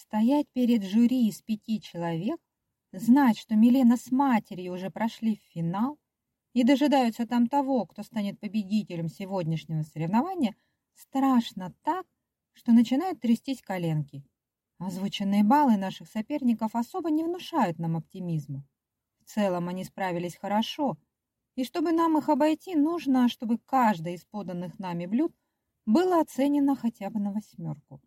Стоять перед жюри из пяти человек, знать, что Милена с матерью уже прошли в финал и дожидаются там того, кто станет победителем сегодняшнего соревнования, страшно так, что начинают трястись коленки. Озвученные баллы наших соперников особо не внушают нам оптимизма. В целом они справились хорошо, и чтобы нам их обойти, нужно, чтобы каждое из поданных нами блюд было оценено хотя бы на восьмерку.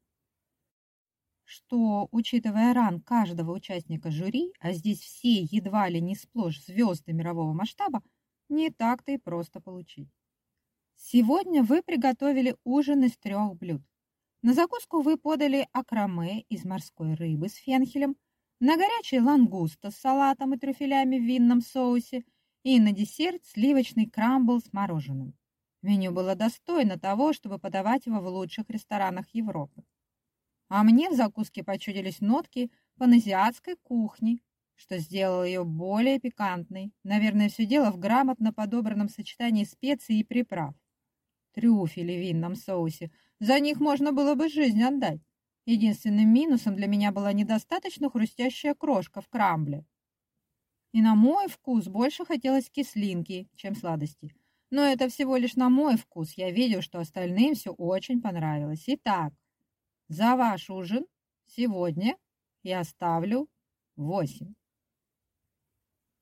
Что, учитывая ранг каждого участника жюри, а здесь все едва ли не сплошь звезды мирового масштаба, не так-то и просто получить. Сегодня вы приготовили ужин из трех блюд. На закуску вы подали акраме из морской рыбы с фенхелем, на горячий лангуста с салатом и трюфелями в винном соусе и на десерт сливочный крамбл с мороженым. Меню было достойно того, чтобы подавать его в лучших ресторанах Европы. А мне в закуске почудились нотки паназиатской кухни, что сделало ее более пикантной. Наверное, все дело в грамотно подобранном сочетании специй и приправ. Трюфели в винном соусе – за них можно было бы жизнь отдать. Единственным минусом для меня была недостаточно хрустящая крошка в крамбле. И на мой вкус больше хотелось кислинки, чем сладости. Но это всего лишь на мой вкус. Я видел, что остальным все очень понравилось. Итак, за ваш ужин сегодня я ставлю восемь.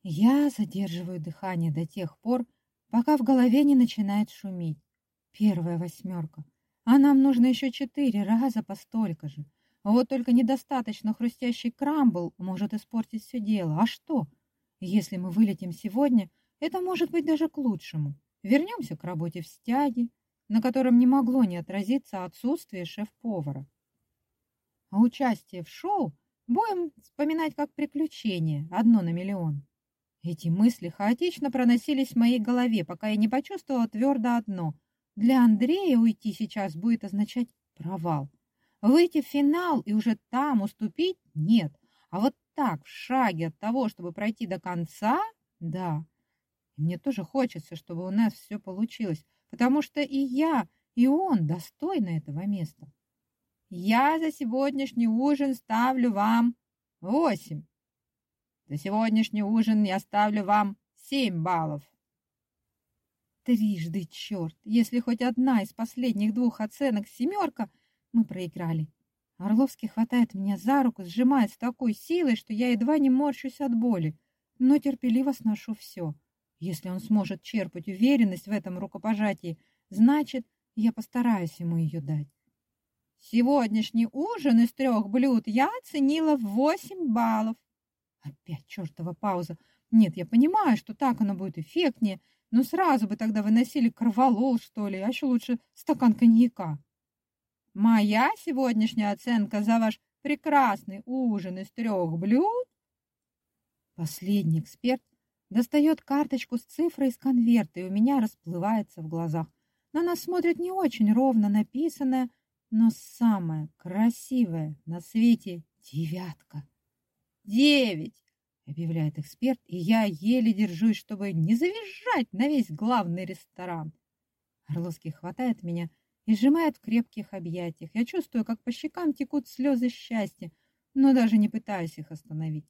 Я задерживаю дыхание до тех пор, пока в голове не начинает шуметь. Первая восьмерка. А нам нужно еще четыре раза по столько же. А вот только недостаточно хрустящий крамбл может испортить все дело. А что? Если мы вылетим сегодня, это может быть даже к лучшему. Вернемся к работе в стяге, на котором не могло не отразиться отсутствие шеф-повара. А участие в шоу будем вспоминать как приключение, одно на миллион. Эти мысли хаотично проносились в моей голове, пока я не почувствовала твердо одно — для Андрея уйти сейчас будет означать провал. Выйти в финал и уже там уступить – нет. А вот так, в шаге от того, чтобы пройти до конца – да. Мне тоже хочется, чтобы у нас все получилось, потому что и я, и он достойны этого места. Я за сегодняшний ужин ставлю вам восемь. За сегодняшний ужин я ставлю вам семь баллов. Трижды черт! Если хоть одна из последних двух оценок семерка, мы проиграли. Орловский хватает меня за руку, сжимает с такой силой, что я едва не морщусь от боли, но терпеливо сношу все. Если он сможет черпать уверенность в этом рукопожатии, значит, я постараюсь ему ее дать. Сегодняшний ужин из трех блюд я оценила в восемь баллов. Опять чертова пауза. Нет, я понимаю, что так оно будет эффектнее, ну, сразу бы тогда выносили корвалол, что ли, а еще лучше стакан коньяка. Моя сегодняшняя оценка за ваш прекрасный ужин из трех блюд? Последний эксперт достает карточку с цифрой из конверта, и у меня расплывается в глазах. На нас смотрит не очень ровно написанное, но самое красивое на свете девятка. Девять! объявляет эксперт, и я еле держусь, чтобы не завизжать на весь главный ресторан. Орловский хватает меня и сжимает в крепких объятиях. Я чувствую, как по щекам текут слезы счастья, но даже не пытаюсь их остановить.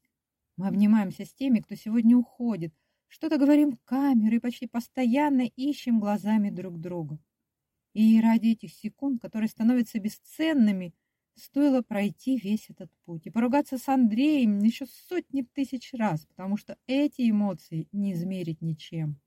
Мы обнимаемся с теми, кто сегодня уходит, что-то говорим в камеру и почти постоянно ищем глазами друг друга. И ради этих секунд, которые становятся бесценными, стоило пройти весь этот путь и поругаться с Андреем еще сотни тысяч раз, потому что эти эмоции не измерить ничем.